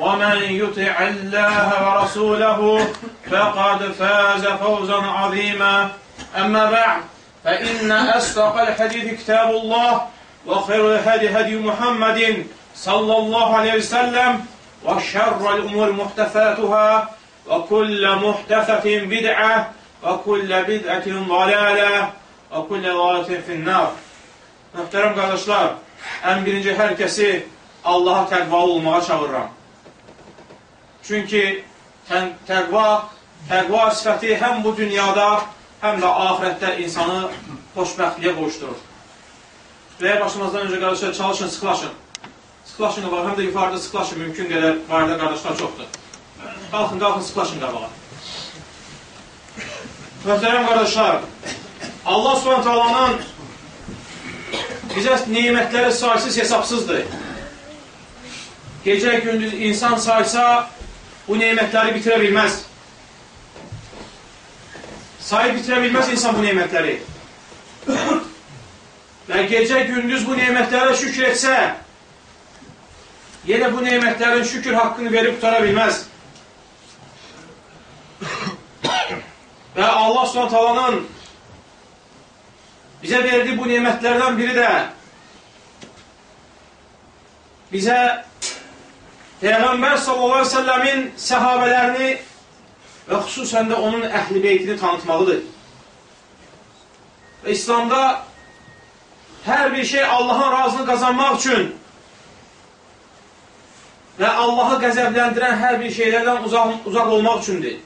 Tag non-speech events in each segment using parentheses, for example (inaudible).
ومن يطع الله ورسوله فقد فاز فوزا عظيما أما بعد فإن أصدق الحديث كتاب الله وخير الهدي هدي محمد صلى الله عليه وسلم وشر الأمور محدثاتها وكل محدثة بدعة وكل بدعة ضلالة وكل ضلالة في النار Möhtərəm qardaşlar, ən birinci hər kəsi Allaha təqvalı olmağa çağırıram. Çünki təqva, təqva sifəti həm bu dünyada, həm də ahirətdə insanı xoşbəxtliyə qoşdurur. Və başımızdan öncə qardaşlar çalışın, sıxlaşın. Sıxlaşın qabağa, həm də yuxarıda sıxlaşın, mümkün qədər barədə qardaşlar çoxdur. Qalxın, qalxın, sıxlaşın qabağa. Möhtərəm qardaşlar, Allah subhanət alanın bizə neymətləri saysız hesabsızdır. Gecə gündüz insan saysa, bu neymətləri bitirə bilməz. Sayı bitirə bilməz insan bu neymətləri. Və gecə gündüz bu neymətlərə şükür etsə, yenə bu neymətlərin şükür haqqını verib qutara bilməz. Və Allah subhanət bizə verdiyi bu neymətlərdən biri də bizə Peyğəmbər sallallahu əleyhi və səlləmin səhabələrini və xüsusən də onun əhli beytini tanıtmalıdır. Və İslamda hər bir şey Allahın razını qazanmaq üçün və Allahı qəzəbləndirən hər bir şeylərdən uzaq, uzaq olmaq üçündür.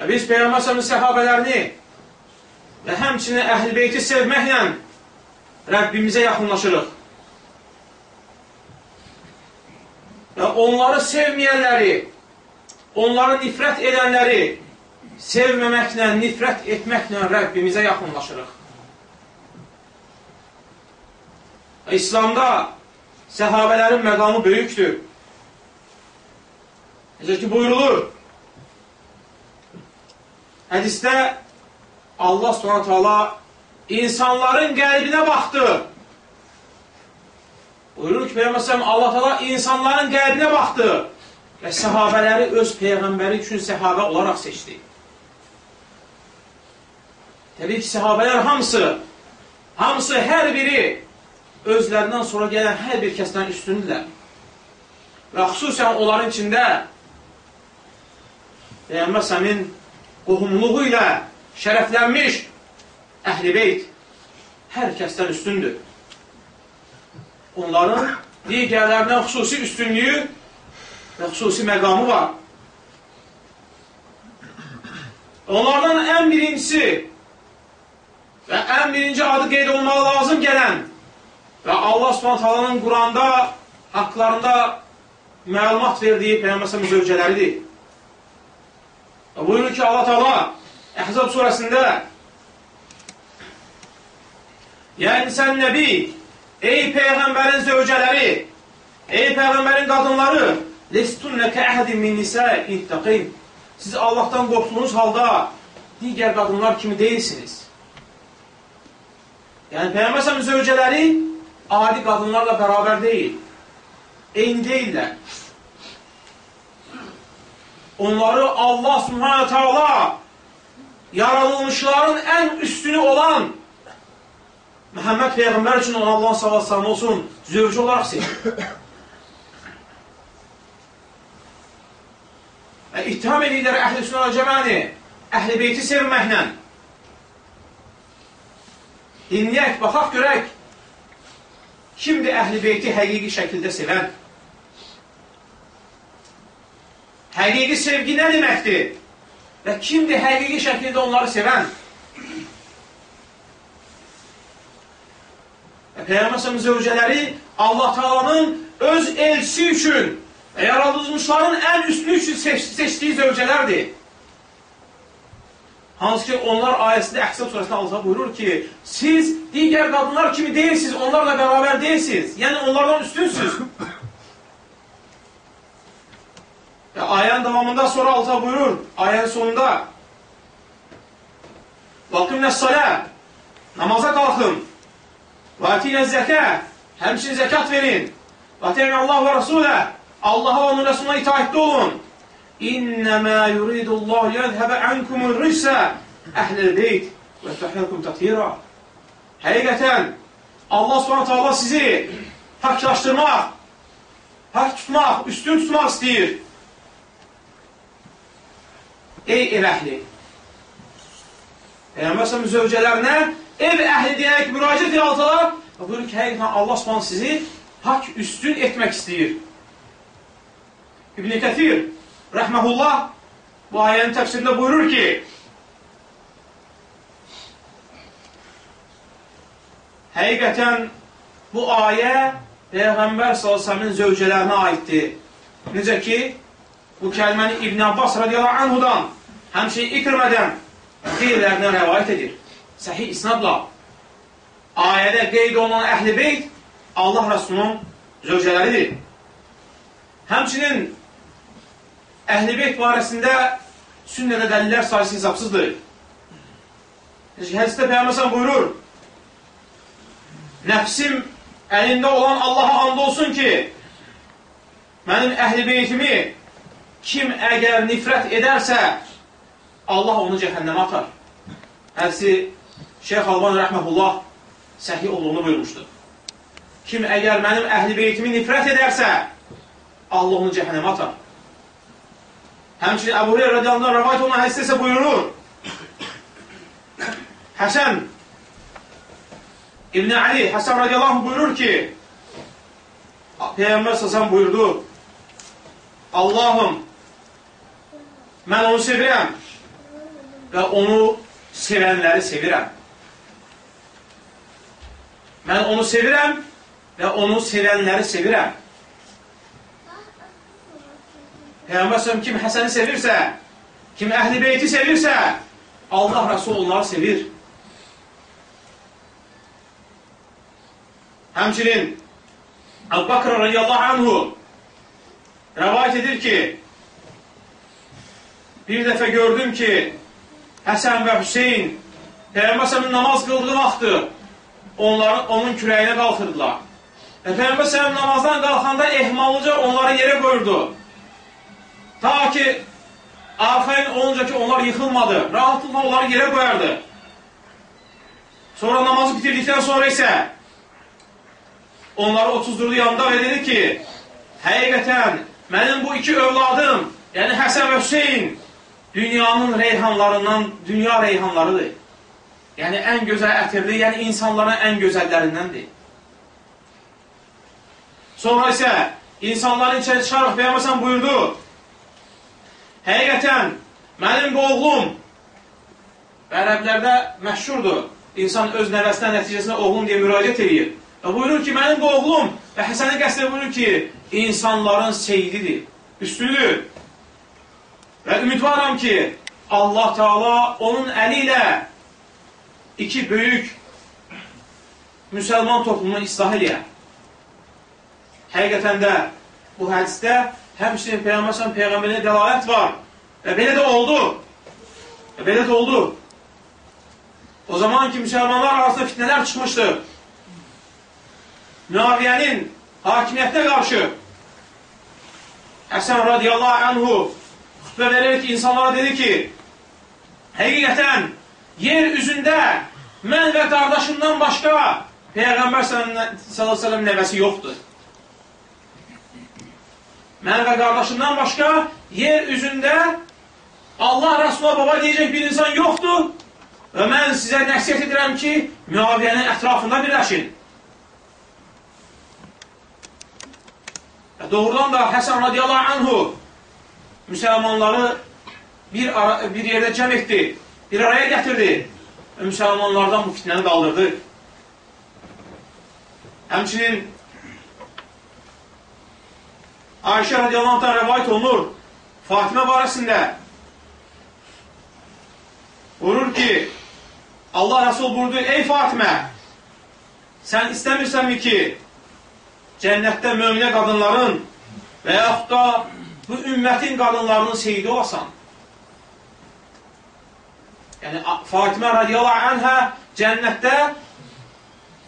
Və biz Peyğəmbər sallallahu səhabələrini və həmçinin əhl-i beyti sevməklə Rəbbimizə yaxınlaşırıq. Və onları sevməyənləri, onları nifrət edənləri sevməməklə, nifrət etməklə Rəbbimizə yaxınlaşırıq. İslamda səhabələrin məqamı böyükdür. Necə ki, buyurulur, hədistə Allah hala insanların qəlbinə baxdı. Buyurur ki, Peyğəmbər Allah Taala insanların qəlbinə baxdı və səhabələri öz peyğəmbəri üçün səhabə olaraq seçdi. Təbii ki, səhabələr hamısı, hamısı hər biri özlərindən sonra gələn hər bir kəsdən üstündürlər. Və xüsusən onların içində Peyğəmbər səmin qohumluğu ilə şərəflənmiş əhl-i beyt hər kəsdən üstündür onların digərlərindən xüsusi üstünlüyü və xüsusi məqamı var. Onlardan ən birincisi və ən birinci adı qeyd olmağı lazım gələn və Allah subhanət Quranda haqlarında məlumat verdiyi Peyyəməsəm zövcələridir. Və buyurur ki, Allah Teala Əhzab surəsində Yəni sən nəbi Ey Peyğəmbərin zövcələri, ey Peyğəmbərin qadınları, lestunnəkə əhədin min nisə ittəqin. Siz Allahdan qorxduğunuz halda digər qadınlar kimi deyilsiniz. Yəni sallallahu zövcələri adi qadınlarla bərabər deyil. Eyni deyillər. Onları Allah Subhanahu taala yaradılmışların ən üstünü olan Məhəmməd Peyğəmbər üçün ona Allah sallallahu olsun, zövcü olaraq seçir. Və ittiham edirlər əhl-i sünnə cəməni, əhl-i beyti sevməklə. Dinləyək, baxaq, görək. Kimdir əhl-i beyti həqiqi şəkildə sevən? Həqiqi sevgi nə deməkdir? Və kimdir həqiqi şəkildə onları sevən? Peyğəmbər zövcələri Allah Taalanın öz elçisi üçün yaradılmışların ən üstü üçün seç seçdiyi zövcələrdir. Hansı ki, onlar ayəsində Əhzəb surəsində Allah buyurur ki, siz digər qadınlar kimi deyilsiniz, onlarla bərabər deyilsiniz. Yəni, onlardan üstünsünüz. e, ayənin davamında sonra Allah buyurur, ayənin sonunda, Vakimlə salə, namaza qalxın, Və atinə zəkə, həmçin zəkat verin. Və təmin Allah və Rasulə, Allaha və onun Rasuluna itaətdə olun. İnnəmə yuridullahu yəzhəbə ənkumun rüsə əhlil beyt və təhlilkum təqdirə. Həqiqətən, Allah subhanətə Allah sizi paklaşdırmaq, pak tutmaq, üstün tutmaq istəyir. Ey ev əhli! Peyyəmbər səhəm zövcələrinə ev əhli deyərək müraciət edir altalar. Buyurur ki, həqiqətən Allah Subhanahu sizi pak üstün etmək istəyir. İbn Kəthir Rəhməhullah bu ayənin təfsirində buyurur ki, həqiqətən bu ayə Peyğəmbər s.ə.v-in zövcələrinə aiddir. Necə ki, bu kəlməni İbn Abbas radiyallahu anhudan, həmçin İkrmədən qeyrilərinə rəvayət edir. Səhih isnadla ayədə qeyd olunan əhl-i beyt Allah Rəsulunun zövcələridir. Həmçinin Əhl-i Beyt barəsində sünnədə dəlillər sayısı hesabsızdır. Hədisdə Peyğəmbər buyurur, Nəfsim əlində olan Allaha and olsun ki, mənim əhl-i beytimi kim əgər nifrət edərsə, Allah onu cəhənnəmə atar. Hədisi Şeyx Alban rəhməhullah səhi olduğunu buyurmuşdur. Kim əgər mənim əhl-i beytimi nifrət edərsə, Allah onu cəhənnəmə atar. Həmçinin Əbu Hureyra radiyallahu rəvayət olunan hədisdə isə buyurur. Həsən İbn Ali Həsən radiyallahu buyurur ki, Peyğəmbər səsən buyurdu, Allahım, mən onu sevirəm və onu sevənləri sevirəm. Mən onu sevirəm və onu sevənləri sevirəm. Peyğəmbər səhəm kim Həsəni sevirsə, kim əhl-i beyti sevirsə, Allah Rəsul onları sevir. Həmçinin Əbu-Bakr radiyallahu anhu rəvayət edir ki, bir dəfə gördüm ki, Həsən və Hüseyin Peyğəmbər səhəmin namaz qıldığı vaxtı onların, onun kürəyinə qalxırdılar. Və Peyğəmbər səhəm namazdan qalxanda ehmallıca onları yerə qoyurdu. Ta ki arxayın olunca ki onlar yıxılmadı. Rahatlıqla onları yerə qoyardı. Sonra namazı bitirdikdən sonra isə onları otuzdurdu yanında və dedi ki, həqiqətən mənim bu iki övladım, yəni Həsən və Hüseyin dünyanın reyhanlarından, dünya reyhanlarıdır. Yəni ən gözəl ətirli, yəni insanların ən gözəllərindəndir. Sonra isə insanların içəri çıxaraq Peyğəmbər buyurdu, Həqiqətən, mənim bu oğlum ərəblərdə məşhurdur. İnsan öz nəvəsinə nəticəsində oğlum deyə müraciət edir. Və buyurur ki, mənim bu oğlum və Həsəni qəsdə buyurur ki, insanların seydidir, üstüdür. Və ümidvaram ki, Allah Teala onun əli ilə iki böyük müsəlman toplumunu islah edir. Həqiqətən də bu hədisdə həmçinin Peyğəmbər Peyğəmbərinə dəlalət var. Və belə də oldu. Və belə də oldu. O zaman ki müsəlmanlar arasında fitnələr çıxmışdı. Müaviyənin hakimiyyətinə qarşı Həsən radiyallahu anhu xütbə verərək insanlara dedi ki, həqiqətən yer üzündə mən və qardaşımdan başqa Peyğəmbər s.ə.v nəvəsi yoxdur. Mən və qardaşımdan başqa yer üzündə Allah Rəsulullah baba deyəcək bir insan yoxdur və mən sizə nəsiyyət edirəm ki, müaviyənin ətrafında birləşin. Doğrudan da Həsən radiyallahu anhu müsəlmanları bir, ara, bir yerdə cəm etdi, bir araya gətirdi müsəlmanlardan bu fitnəni qaldırdı. Həmçinin Ayşə radiyallahu rəvayət olunur, Fatimə barəsində buyurur ki, Allah Rəsul buyurdu, ey Fatimə, sən istəmirsənmi ki, cənnətdə möminə qadınların və yaxud da bu ümmətin qadınlarının seyidi olasan. Yəni, Fatimə radiyallahu anhə cənnətdə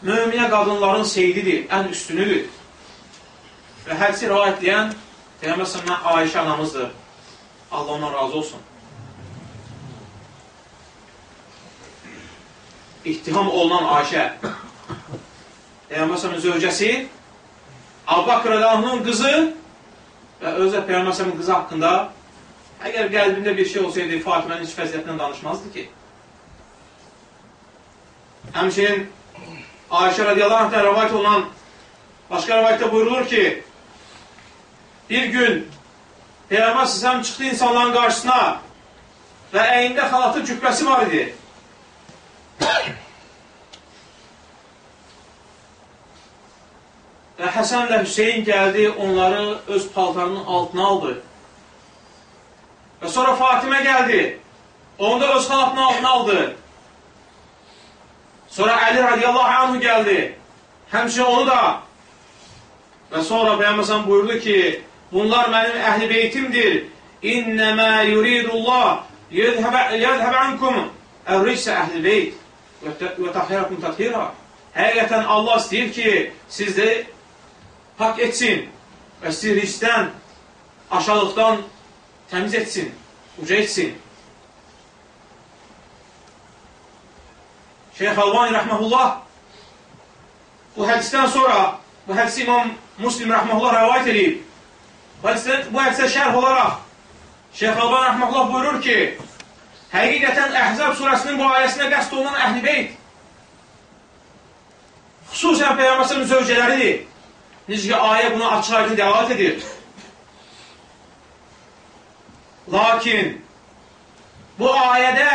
möminə qadınların seyididir, ən üstünüdür. Və hədisi rivayət edən Peyğəmbər sallallahu Ayşə anamızdır. Allah ondan razı olsun. İttiham olunan Ayşə Peyğəmbər sallallahu zövcəsi Abbaqir rəziyallahu qızı və özə Peyğəmbər sallallahu qızı haqqında əgər qəlbində bir şey olsaydı Fatimənin heç fəziyyətindən danışmazdı ki. Həmçinin Ayşə radiyallahu anhdən rəvayət olunan başqa rəvayətdə buyurulur ki, bir gün Peyğəmbər səsəm çıxdı insanların qarşısına və əyində xalatı cübbəsi var idi. və Həsən və Hüseyin gəldi, onları öz paltarının altına aldı. Və sonra Fatimə gəldi, onu da öz xalatının altına aldı. Sonra Əli radiyallahu anhu gəldi, həmçə onu da. Və sonra Peyyəməsən buyurdu ki, Bunlar mənim əhl-i beytimdir. İnnəmə yuridullah. Yədhəbə ankum. Əvricsə əhl-i beyt. Və tahirakum tathira. Həqiqətən Allah istəyir ki, sizdə haqq etsin. Və sizi riskdən, aşağılıqdan təmiz etsin, uca etsin. Şeyh Albani rəhməhullah bu hədisdən sonra, bu hədisi İmam Muslim rəhməhullah rəvayət edib. Bu hədisə şərh olaraq Şeyx Alban Rəhməllah buyurur ki, həqiqətən Əhzab surəsinin bu ayəsinə qəst olunan əhl-i beyt xüsusən Peyğəmbərin zövcələridir. Necə ki, ayə buna açıq aydın dəlalət edir. Lakin bu ayədə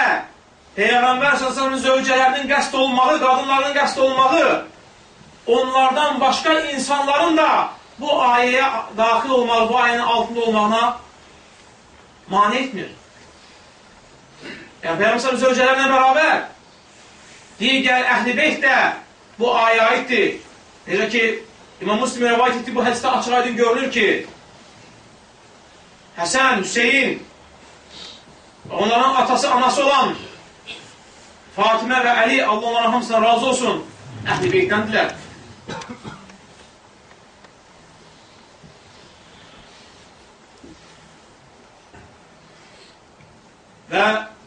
Peyğəmbər s.ə.v-in zövcələrinin qəst olmağı, qadınların qəst olmağı onlardan başqa insanların da bu ayəyə daxil olmalı, bu ayənin altında olmağına mani etmir. Yəni, Peyyəmsəm zövcələrlə bərabər digər əhl-i beyt də bu ayə aiddir. Necə ki, İmam Müslim rəvayət etdi, bu hədisdə açıq aydın görülür ki, Həsən, Hüseyin, onların atası, anası olan Fatimə və Əli, Allah onların hamısına razı olsun, əhl-i beytdəndirlər. Və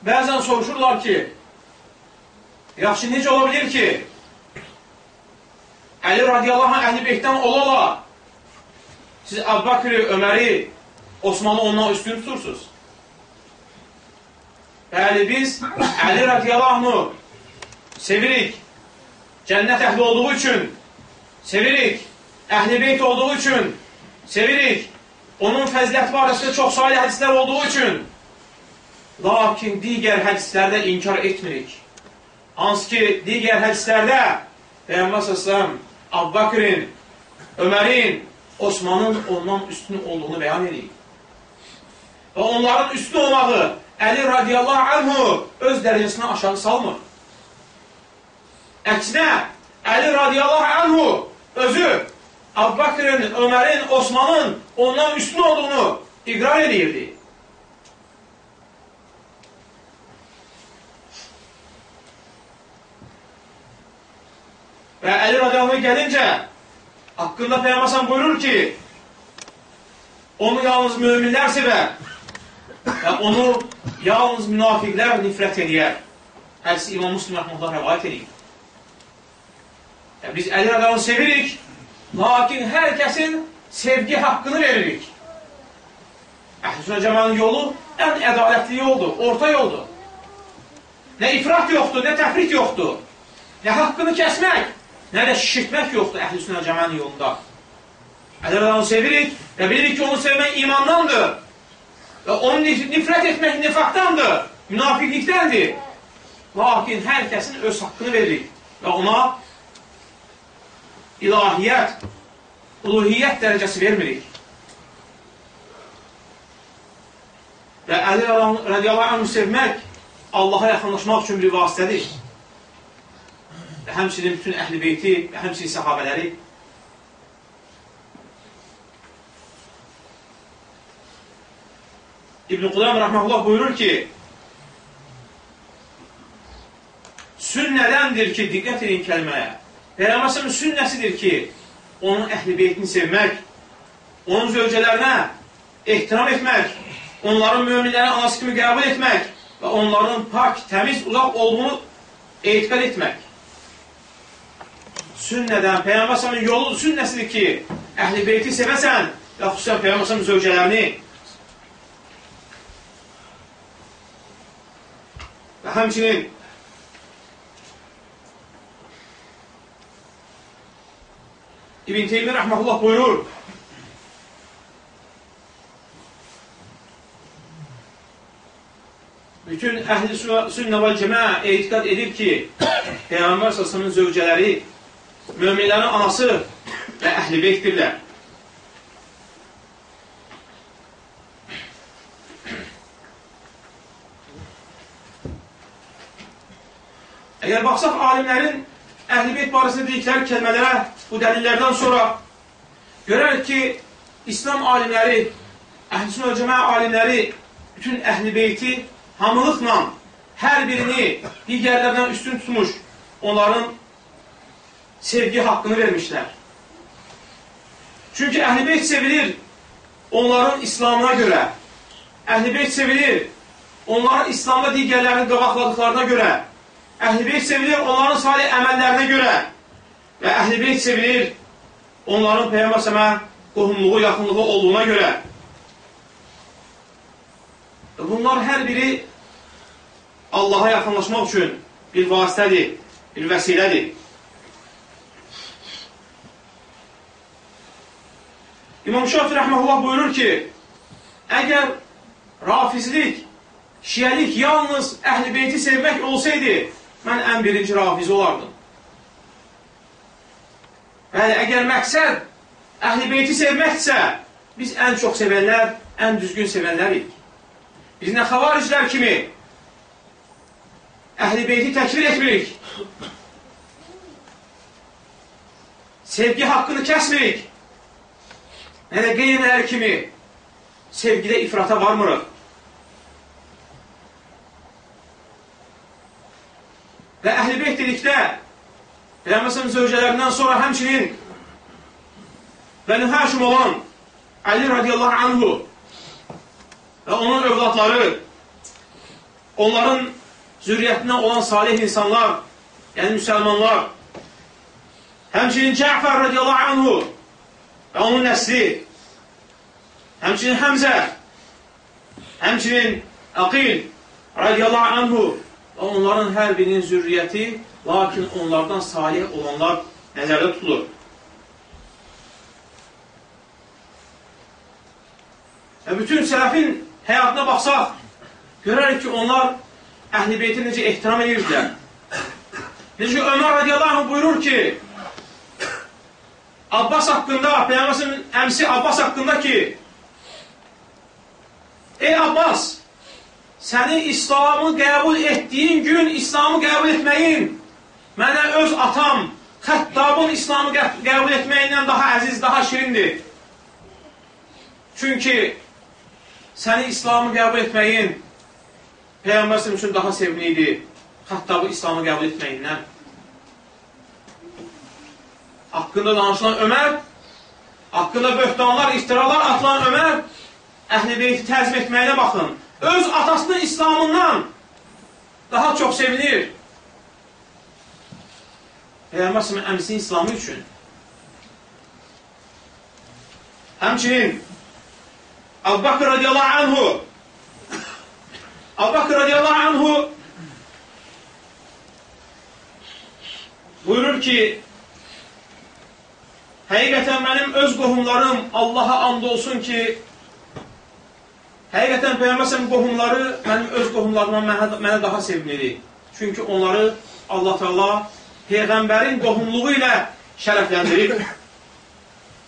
bəzən soruşurlar ki, yaxşı necə ola bilir ki, Əli radiyallahu anh əhl-i beytdən ola-ola siz Əbbəkri, Öməri, Osmanlı ondan üstün tutursunuz. Bəli, biz Əli radiyallahu anh sevirik, cənnət əhli olduğu üçün sevirik, əhl-i beyt olduğu üçün sevirik, onun fəziləti barəsində çox sayılı hədislər olduğu üçün Lakin digər hədislərdə inkar etmirik. Hansı ki, digər hədislərdə Peyyəmbər səsləm Abbaqrin, Ömərin, Osmanın ondan üstün olduğunu bəyan edir. Və onların üstün olmağı Əli radiyallahu anhu öz dərəcəsinə aşağı salmır. Əksinə, Əli radiyallahu anhu özü Abbaqrin, Ömərin, Osmanın ondan üstün olduğunu iqrar edirdi. Və Əli radiyallahu gəlincə, haqqında Peyğəmbər buyurur ki, onu yalnız möminlər sevər və onu yalnız münafiqlər nifrət edir. Hədisi İmam Müslim rəhməhullah rəvayət edir. Yəni, biz Əli radiyallahu sevirik, lakin hər kəsin sevgi haqqını veririk. Əhl-i cəmanın yolu ən ədalətli yoldur, orta yoldur. Nə ifrat yoxdur, nə təfrit yoxdur. Nə haqqını kəsmək, nə də şişirtmək yoxdur əhl-i sünnə cəmanın yolunda. Əgər adamı sevirik və bilirik ki, onu sevmək imandandır və onu nifrət etmək nifaqdandır, münafiqlikdəndir. Lakin hər kəsin öz haqqını veririk və ona ilahiyyət, uluhiyyət dərəcəsi vermirik. Və Əli radiyallahu anh sevmək Allaha yaxınlaşmaq üçün bir vasitədir. Və həmçinin bütün əhl-i beyti və həmçinin səhabələri İbn-i Qudam rəhməhullah buyurur ki, sünnədəndir ki, diqqət edin kəlməyə. Peyğəmbərin sünnəsidir ki, onun əhl-i beytini sevmək, onun zövcələrinə ehtiram etmək, onların möminlərin anası kimi qəbul etmək və onların pak, təmiz, uzaq olduğunu etiqat etmək. Sünnədən, Peyğəmbərin yolu sünnəsidir ki, əhl-i beyti sevəsən və xüsusən Peyğəmbərin zövcələrini Və həmçinin İbn Teymi rəhməhullah buyurur, bütün əhl-i sünnə və cəmə etiqat edir ki, Peyğəmbər səsənin zövcələri möminlərin anası və əhl-i beytdirlər. Əgər baxsaq alimlərin əhl-i beyt barəsində dedikləri kəlmələrə bu dəlillərdən sonra görərik ki, İslam alimləri, əhl-i ölcəmə alimləri bütün əhl-i beyti hamılıqla hər birini digərlərdən üstün tutmuş, onların sevgi haqqını vermişlər. Çünki əhl-i beyt sevilir onların İslamına görə. Əhl-i beyt sevilir onların İslamda digərlərini qabaqladıqlarına görə. Əhl-i sevilir onların salih əməllərinə görə və əhl-i sevilir onların Peyyəmbər sələmə qohumluğu, yaxınlığı olduğuna görə. Bunlar hər biri Allaha yaxınlaşmaq üçün bir vasitədir, bir vəsilədir. İmam Şafi rəhməhullah buyurur ki, əgər rafizlik, şiyəlik yalnız əhl-i beyti sevmək olsaydı, mən ən birinci rafizi olardım. Bəli, əgər məqsəd əhl-i beyti sevməkdirsə, biz ən çox sevənlər, ən düzgün sevənlərik. Biz nə xavariclər kimi əhl-i beyti təkvir etmirik. Sevgi haqqını kəsmirik. Də qeyriləri kimi sevgidə ifrata varmırıq. Və əhl-i beyt dedikdə Peyğəmbərin zövcələrindən sonra həmçinin Bəni Həşim olan Əli radiyallahu anhu və onun övladları onların zürriyyətindən olan salih insanlar yəni müsəlmanlar həmçinin Cəfər radiyallahu anhu və onun nəsli həmçinin Həmzə həmçinin Aqil radiyallahu anhu onların hər birinin zürriyyəti, lakin onlardan salih olanlar nəzərdə tutulur. Və bütün sələfin həyatına baxsaq, görərik ki, onlar əhl-i beyti necə ehtiram edirdilər. Necə Ömər radiyallahu buyurur ki, Abbas haqqında, Peyyəməsin əmsi Abbas haqqında ki, Ey Abbas, səni İslamı qəbul etdiyin gün İslamı qəbul etməyin mənə öz atam Xəttabın İslamı qəbul etməyindən daha əziz, daha şirindir. Çünki səni İslamı qəbul etməyin Peyğəmbər üçün daha sevimli idi Xəttabı İslamı qəbul etməyindən. haqqında danışılan Ömər, haqqında böhtanlar, iftiralar atılan Ömər, əhl-i beyti təzim etməyinə baxın. Öz atasının İslamından daha çox sevinir. Peyğəmbər s.ə.v əmsinin İslamı üçün. Həmçinin Bakr radiyallahu anhu Bakr radiyallahu anhu buyurur ki Həqiqətən mənim öz qohumlarım Allaha and olsun ki Həqiqətən Peyğəmbər qohumları mənim öz qohumlarımdan mənə, mənə daha sevimlidir. Çünki onları Allah Teala Peyğəmbərin qohumluğu ilə şərəfləndirib.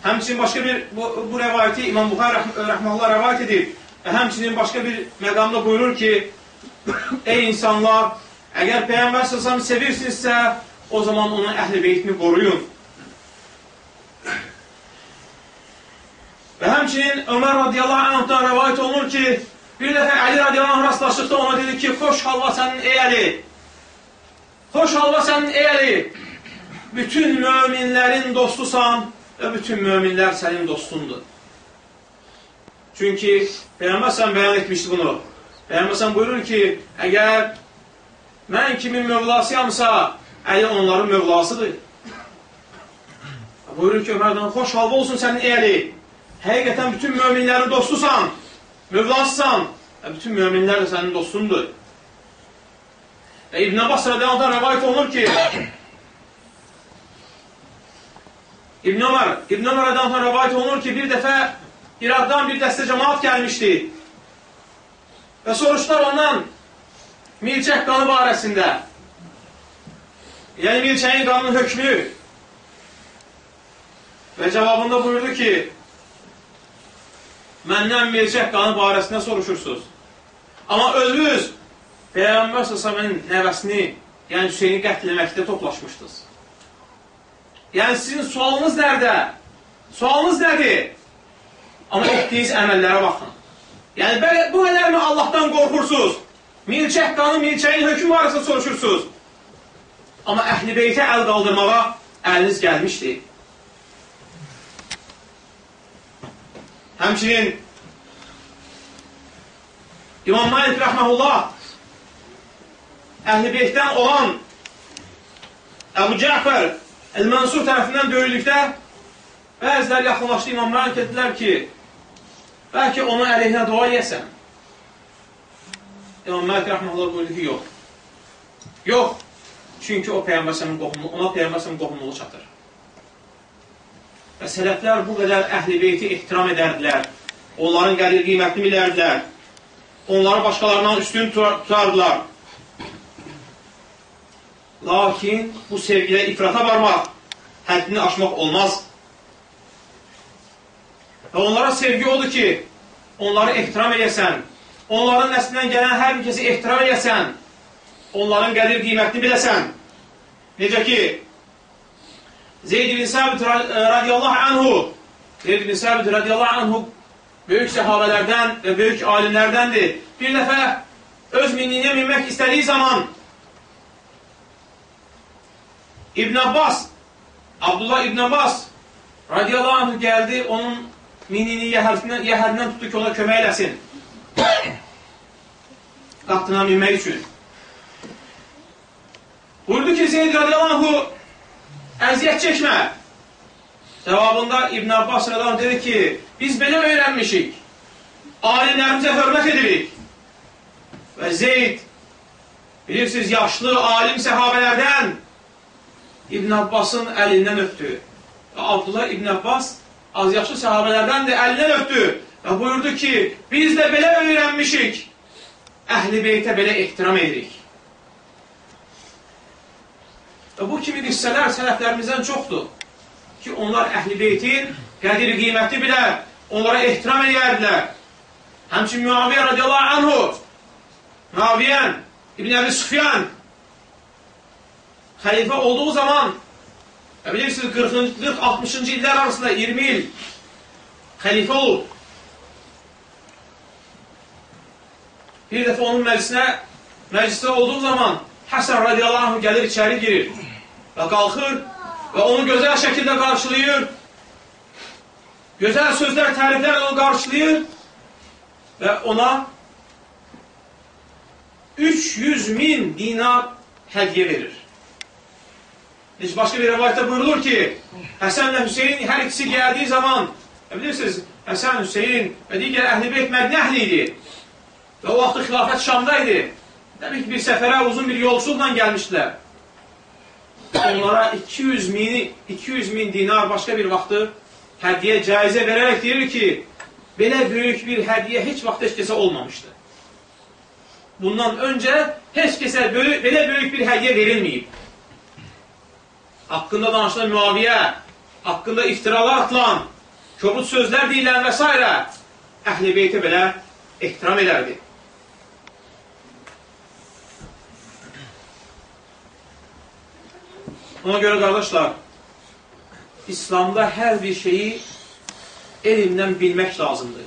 Həmçinin başqa bir bu, bu rəvayəti İmam Buxar rəhm, rəhməllah rəvayət edir. Və həmçinin başqa bir məqamda buyurur ki, ey insanlar, əgər Peyğəmbər səsəm sevirsinizsə, o zaman onun əhl-i beytini qoruyun. Və həmçinin Ömər radiyallahu anhdan rəvayət olunur ki, bir dəfə Əli radiyallahu anh rastlaşdıqda ona dedi ki, xoş halva sənin ey Əli, xoş halva sənin ey Əli, bütün möminlərin dostusan və bütün möminlər sənin dostundur. Çünki Peyğəmbər sən bəyan etmişdi bunu. Peyğəmbər sən buyurur ki, əgər mən kimin mövlasıyamsa, Əli onların mövlasıdır. Buyurur ki, Ömərdən, xoş halva olsun sənin ey Əli. Həqiqətən bütün möminlərin dostusan, mövlasısan və bütün möminlər də sənin dostundur. Və İbn Abbas rədiyallahu rəvayət olunur ki, (coughs) İbn Ömər, İbn Ömər rədiyallahu rəvayət olunur ki, bir dəfə İraqdan bir dəstə cəmaat gəlmişdi və soruşdular ondan milçək qanı barəsində. Yəni milçəyin qanının hökmü. Və cavabında buyurdu ki, məndən milçək qanı barəsində soruşursunuz. Amma özünüz Peyğəmbər s.ə.v-in nəvəsini, yəni Hüseyni qətləməkdə toplaşmışdınız. Yəni sizin sualınız nədə? Sualınız nədir? Amma etdiyiniz əməllərə baxın. Yəni belə, bu qədərmi Allahdan qorxursunuz? Milçək qanı, milçəyin hökmü arasında soruşursunuz. Amma əhl-i beytə əl qaldırmağa əliniz gəlmişdir. Həmçinin İmam Malik rəhməhullah Əhl-i Beytdən olan Əbu Cəfər El-Mənsur tərəfindən döyüldükdə bəzilər yaxınlaşdı İmam Malik dedilər ki, bəlkə onun əleyhinə dua yəsən. İmam Malik rəhməhullah buyurdu ki, yox. Yox. Çünki o Peyğəmbərsəmin qohumluğu, ona Peyğəmbərsəmin qohumluğu çatır. Və sələflər bu qədər əhl-i beyti ehtiram edərdilər. Onların qədir qiymətini bilərdilər. Onları başqalarından üstün tutardılar. Lakin bu sevgidə ifrata varmaq, həddini aşmaq olmaz. Və onlara sevgi odur ki, onları ehtiram edəsən, onların nəslindən gələn hər bir kəsi ehtiram edəsən, onların qədir qiymətini biləsən. Necə ki, Zeyd ibn Sabit radiyallahu anhu Zeyd ibn Sabit radiyallahu anhu böyük səhabələrdən və böyük alimlərdəndir. Bir dəfə öz mininə minmək istədiyi zaman İbn Abbas, Abdullah İbn Abbas radiyallahu anh gəldi, onun minini yəhərindən, yəhərindən tutdu ki, ona kömək eləsin. Qatına minmək üçün. Buyurdu ki, Zeyd radiyallahu anh əziyyət çəkmə. Cavabında İbn Abbas radiyallahu anh dedi ki, biz belə öyrənmişik. Alimlərimizə hörmət edirik. Və Zeyd, bilirsiniz, yaşlı alim səhabələrdən İbn Abbasın əlindən öpdü. Və Abdullah İbn Abbas az yaşlı səhabələrdən də əlindən öpdü. Və buyurdu ki, biz də belə öyrənmişik. Əhl-i beytə belə ehtiram edirik. Və bu kimi qissələr sələflərimizdən çoxdur. Ki, onlar əhl-i beytin qədir qiyməti bilər. Onlara ehtiram edərdilər. Həmçin Müaviyyə radiyallahu anhu, Müaviyyən, İbn Əbi Sufyan, xəlifə olduğu zaman və bilirsiniz 40-60-cı illər arasında 20 il xəlifə olur. Bir dəfə onun məclisinə, məclisdə olduğu zaman Həsən radiyallahu anh gəlir içəri girir və qalxır və onu gözəl şəkildə qarşılayır. Gözəl sözlər, təriflərlə onu qarşılayır və ona 300 min dinar hədiyyə verir. Heç başqa bir rəvayətdə buyurulur ki, Həsənlə Hüseyin hər ikisi gəldiyi zaman, e, bilirsiniz, Həsən, Hüseyin və digər əhl-i beyt Mədinə əhli idi. Və o vaxtı xilafət Şamda idi. Demək ki, bir səfərə uzun bir yolçuluqla gəlmişdilər. Onlara 200 min, 200 min dinar başqa bir vaxtı hədiyyə caizə verərək deyir ki, belə böyük bir hədiyyə heç vaxt heç kəsə olmamışdı. Bundan öncə heç kəsə böyük, belə böyük bir hədiyyə verilməyib haqqında danışılan müaviyə, haqqında iftiralar atılan, köbrut sözlər deyilən və s. əhl-i beyti belə ehtiram edərdi. Ona görə qardaşlar, İslamda hər bir şeyi elmdən bilmək lazımdır.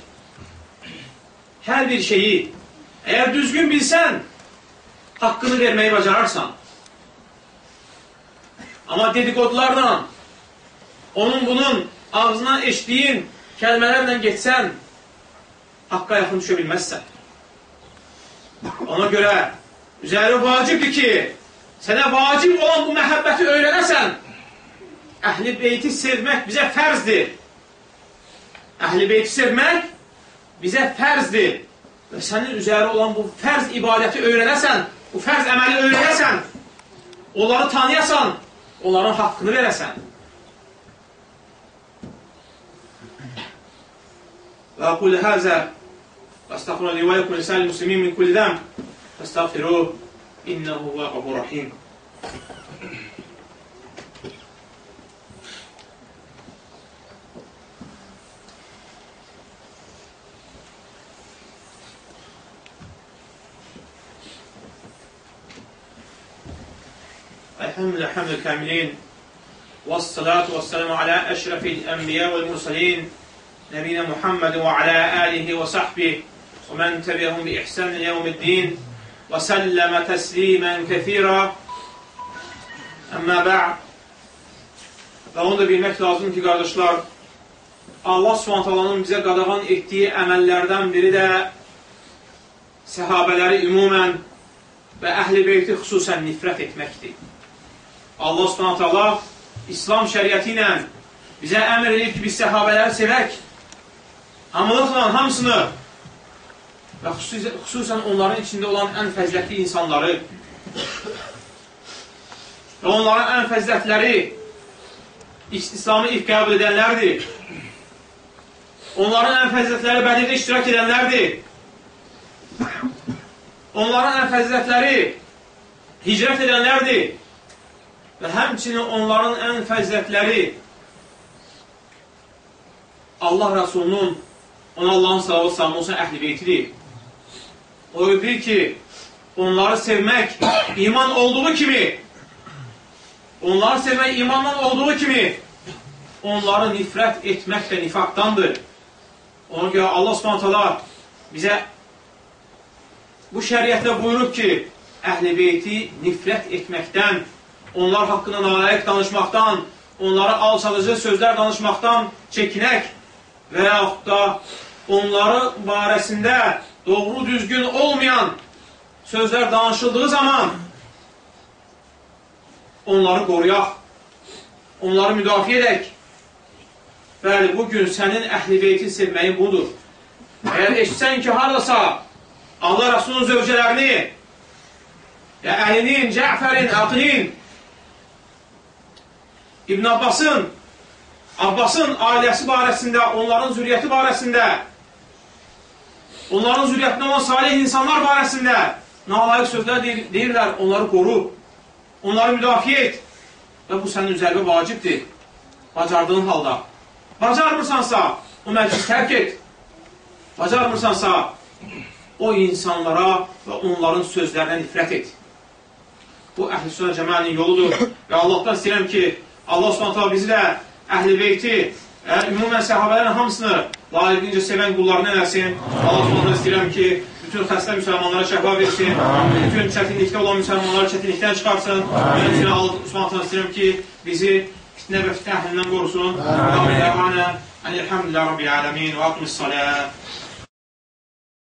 Hər bir şeyi, əgər düzgün bilsən, haqqını verməyi bacararsan. Amma dedikodularla, onun bunun ağzından eşdiyin kəlmələrlə getsən, haqqa yaxın düşə bilməzsən. Ona görə üzəri vacibdir ki, sənə vacib olan bu məhəbbəti öyrənəsən. Əhli beyti sevmək bizə fərzdir. Əhli beyti sevmək bizə fərzdir. Və sənin üzəri olan bu fərz ibadəti öyrənəsən, bu fərz əməli öyrənəsən, onları tanıyasan, onların haqqını verəsən. Və aqul həzə və estəğfirullah li və lakum lisa'il muslimin min innehu huve gafur rahim. الحمد لله حمد الكاملين والصلاة والسلام على أشرف الأنبياء والمرسلين نبينا محمد وعلى آله وصحبه ومن تبعهم بإحسان يوم الدين وسلم تسليما كثيرا أما بعد Və onu da bilmək lazım ki, qardaşlar, Allah subhantalanın bizə qadağan etdiyi əməllərdən biri də səhabələri ümumən və əhl-i beyti xüsusən nifrət etməkdir. Allah subhanahu ta'ala İslam şəriəti ilə bizə əmr edib ki, biz səhabələri sevək, hamılıqla hamısını və xüsusən, xüsusən onların içində olan ən fəzilətli insanları və onların ən fəzilətləri İslamı ilk qəbul edənlərdir. Onların ən fəzilətləri bədirdə iştirak edənlərdir. Onların ən fəzilətləri hicrət edənlərdir və həmçinin onların ən fəzilətləri Allah Rəsulunun ona Allahın salavat salamı olsun əhl-i beytidir. O bilir ki, onları sevmək iman olduğu kimi, onları sevmək imandan olduğu kimi, onları nifrət etmək də nifaqdandır. Ona görə Allah subhanətələ bizə bu şəriətlə buyurub ki, əhl-i beyti nifrət etməkdən onlar haqqında nalayiq danışmaqdan, onlara alçadıcı sözlər danışmaqdan çəkinək və yaxud da onları barəsində doğru düzgün olmayan sözlər danışıldığı zaman onları qoruyaq, onları müdafiə edək. Bəli, bugün sənin əhl-i beyti sevməyin budur. Əgər eşitsən ki, haradasa Allah Rasulun zövcələrini, ya Əlinin, Cəfərin, Aqilin, İbn Abbasın, Abbasın ailəsi barəsində, onların zürriyyəti barəsində, onların zürriyyətində olan salih insanlar barəsində nalayiq sözlər deyir, deyirlər, onları qoru, onları müdafiə et və bu sənin üzərində vacibdir, bacardığın halda. Bacarmırsansa, o məclis tərk et. Bacarmırsansa, o insanlara və onların sözlərinə nifrət et. Bu əhl-i sünə cəməlinin yoludur və Allahdan istəyirəm ki, Allah Subhanahu bizi də əhl-i beyti, ə, ümumən səhabələrin hamısını layiqincə sevən qullarını eləsin. Allah Subhanahu istəyirəm ki, bütün xəstə müsəlmanlara şəfa versin. Bütün çətinlikdə olan müsəlmanları çətinlikdən çıxarsın. Mən üçün Allah Subhanahu istəyirəm ki, bizi fitnə və fitnə əhlindən qorusun. Amin. Elhamdülillah Rabbil alemin və aqimis salat.